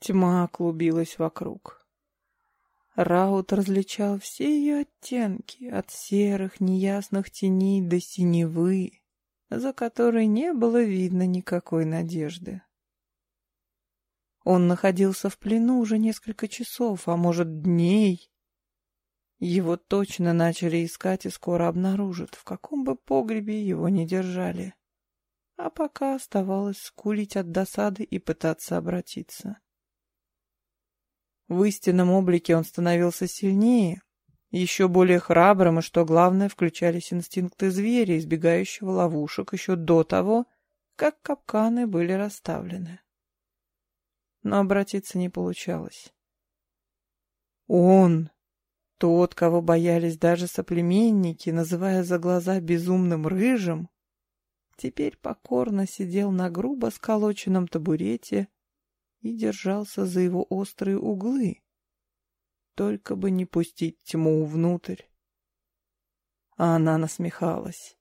Тьма клубилась вокруг. Раут различал все ее оттенки, от серых неясных теней до синевы, за которой не было видно никакой надежды. Он находился в плену уже несколько часов, а может, дней. Его точно начали искать и скоро обнаружат, в каком бы погребе его ни держали. А пока оставалось скулить от досады и пытаться обратиться. В истинном облике он становился сильнее, еще более храбрым, и, что главное, включались инстинкты зверя, избегающего ловушек еще до того, как капканы были расставлены. Но обратиться не получалось. Он, тот, кого боялись даже соплеменники, называя за глаза безумным рыжим, теперь покорно сидел на грубо сколоченном табурете и держался за его острые углы, только бы не пустить тьму внутрь. А она насмехалась.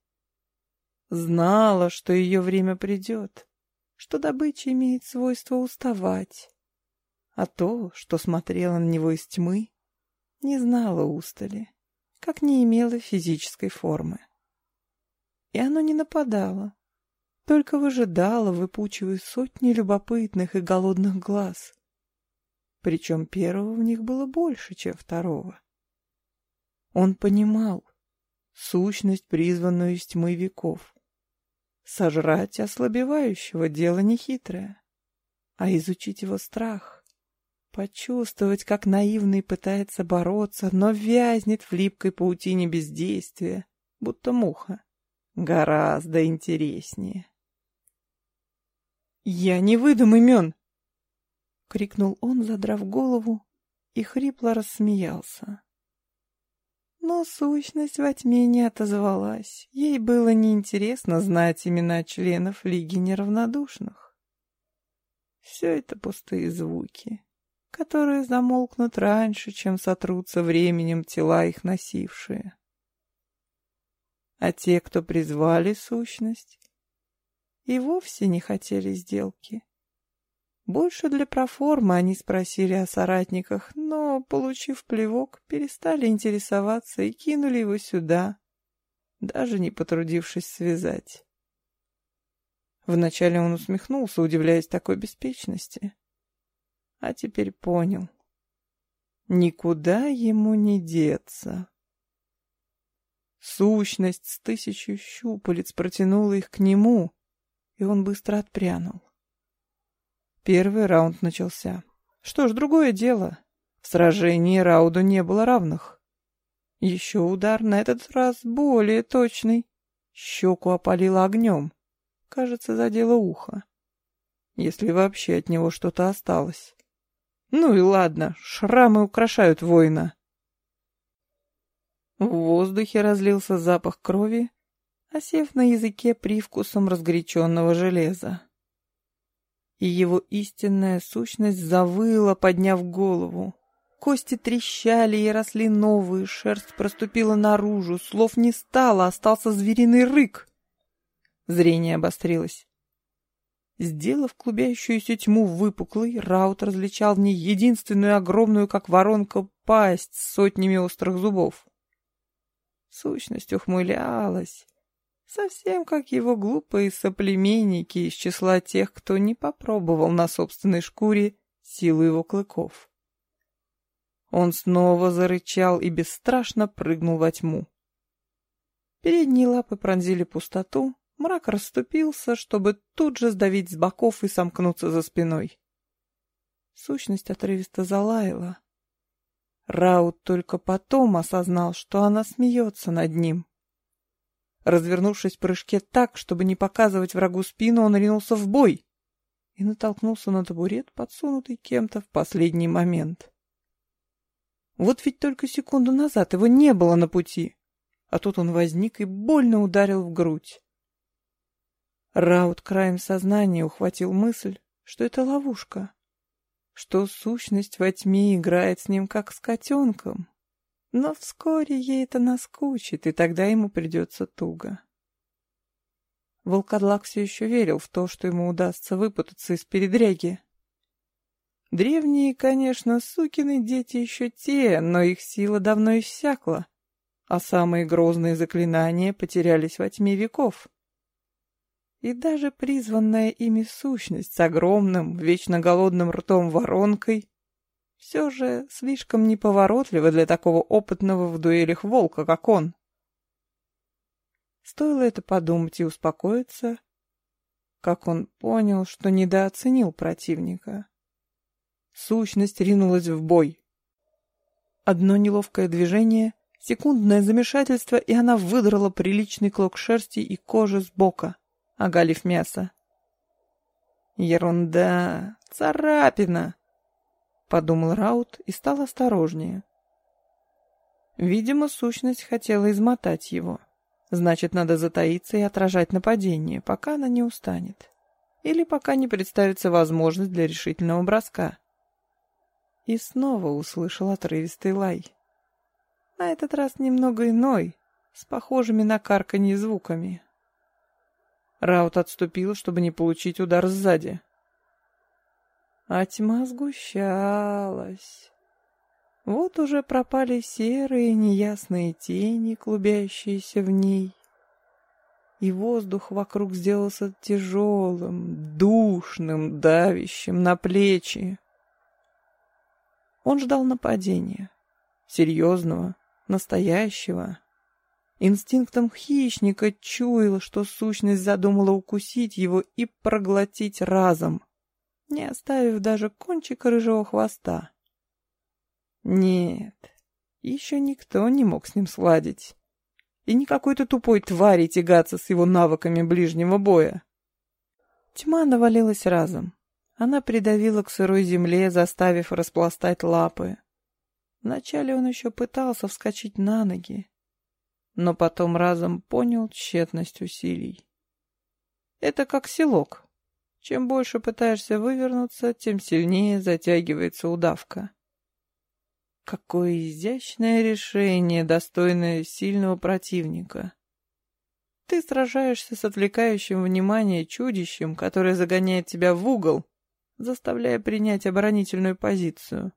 Знала, что ее время придет, что добыча имеет свойство уставать, а то, что смотрела на него из тьмы, не знала устали, как не имела физической формы. И оно не нападало, только выжидало, выпучивая сотни любопытных и голодных глаз. Причем первого в них было больше, чем второго. Он понимал сущность, призванную из тьмы веков. Сожрать ослабевающего — дело нехитрое, а изучить его страх, почувствовать, как наивный пытается бороться, но вязнет в липкой паутине бездействия, будто муха, гораздо интереснее. «Я не выдам имен!» — крикнул он, задрав голову, и хрипло рассмеялся. Но сущность во тьме не отозвалась. Ей было неинтересно знать имена членов Лиги Неравнодушных. Все это пустые звуки, которые замолкнут раньше, чем сотрутся временем тела их носившие. А те, кто призвали сущность, и вовсе не хотели сделки. Больше для проформы они спросили о соратниках, но, получив плевок, перестали интересоваться и кинули его сюда, даже не потрудившись связать. Вначале он усмехнулся, удивляясь такой беспечности. А теперь понял. Никуда ему не деться. Сущность с тысячу щупалец протянула их к нему, и он быстро отпрянул. Первый раунд начался. Что ж, другое дело. В сражении Рауду не было равных. Еще удар, на этот раз более точный. Щеку опалило огнем. Кажется, задело ухо. Если вообще от него что-то осталось. Ну и ладно, шрамы украшают воина. В воздухе разлился запах крови, осев на языке привкусом разгоряченного железа. И его истинная сущность завыла, подняв голову. Кости трещали и росли новые, шерсть проступила наружу, слов не стало, остался звериный рык. Зрение обострилось. Сделав клубящуюся тьму выпуклой, Раут различал в ней единственную огромную, как воронка, пасть с сотнями острых зубов. Сущность ухмылялась, Совсем как его глупые соплеменники из числа тех, кто не попробовал на собственной шкуре силу его клыков. Он снова зарычал и бесстрашно прыгнул во тьму. Передние лапы пронзили пустоту, мрак расступился, чтобы тут же сдавить с боков и сомкнуться за спиной. Сущность отрывисто залаяла. Раут только потом осознал, что она смеется над ним. Развернувшись в прыжке так, чтобы не показывать врагу спину, он ринулся в бой и натолкнулся на табурет, подсунутый кем-то в последний момент. Вот ведь только секунду назад его не было на пути, а тут он возник и больно ударил в грудь. Раут краем сознания ухватил мысль, что это ловушка, что сущность во тьме играет с ним как с котенком, но вскоре ей это наскучит, и тогда ему придется туго. Волкодлак все еще верил в то, что ему удастся выпутаться из передряги. Древние, конечно, сукины дети еще те, но их сила давно иссякла, а самые грозные заклинания потерялись во тьме веков. И даже призванная ими сущность с огромным, вечно голодным ртом воронкой все же слишком неповоротлива для такого опытного в дуэлях волка, как он. Стоило это подумать и успокоиться, как он понял, что недооценил противника. Сущность ринулась в бой. Одно неловкое движение, секундное замешательство, и она выдрала приличный клок шерсти и кожи с бока, оголив мясо. «Ерунда! Царапина!» — подумал Раут и стал осторожнее. Видимо, сущность хотела измотать его. Значит, надо затаиться и отражать нападение, пока она не устанет. Или пока не представится возможность для решительного броска и снова услышал отрывистый лай. На этот раз немного иной, с похожими на карканье звуками. Раут отступил, чтобы не получить удар сзади. А тьма сгущалась. Вот уже пропали серые неясные тени, клубящиеся в ней. И воздух вокруг сделался тяжелым, душным, давящим на плечи. Он ждал нападения. Серьезного, настоящего. Инстинктом хищника чуял, что сущность задумала укусить его и проглотить разом, не оставив даже кончика рыжего хвоста. Нет, еще никто не мог с ним сладить. И не какой-то тупой твари тягаться с его навыками ближнего боя. Тьма навалилась разом. Она придавила к сырой земле, заставив распластать лапы. Вначале он еще пытался вскочить на ноги, но потом разом понял тщетность усилий. Это как селок. Чем больше пытаешься вывернуться, тем сильнее затягивается удавка. Какое изящное решение, достойное сильного противника. Ты сражаешься с отвлекающим внимание чудищем, которое загоняет тебя в угол, заставляя принять оборонительную позицию.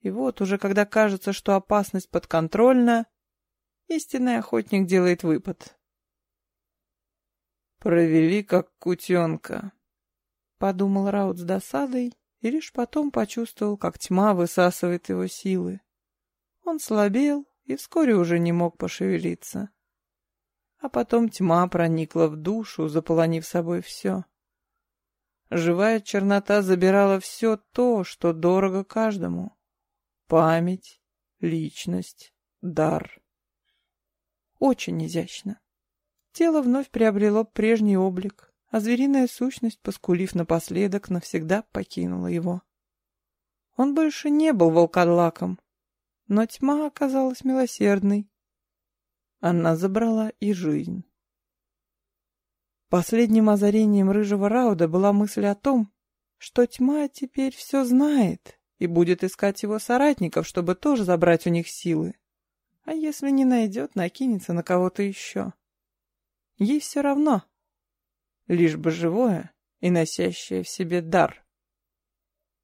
И вот уже когда кажется, что опасность подконтрольна, истинный охотник делает выпад. «Провели как кутенка», — подумал Раут с досадой, и лишь потом почувствовал, как тьма высасывает его силы. Он слабел и вскоре уже не мог пошевелиться. А потом тьма проникла в душу, заполонив собой все. Живая чернота забирала все то, что дорого каждому. Память, личность, дар. Очень изящно. Тело вновь приобрело прежний облик, а звериная сущность, поскулив напоследок, навсегда покинула его. Он больше не был волкодлаком, но тьма оказалась милосердной. Она забрала и жизнь. Последним озарением рыжего Рауда была мысль о том, что тьма теперь все знает и будет искать его соратников, чтобы тоже забрать у них силы. А если не найдет, накинется на кого-то еще. Ей все равно. Лишь бы живое и носящее в себе дар.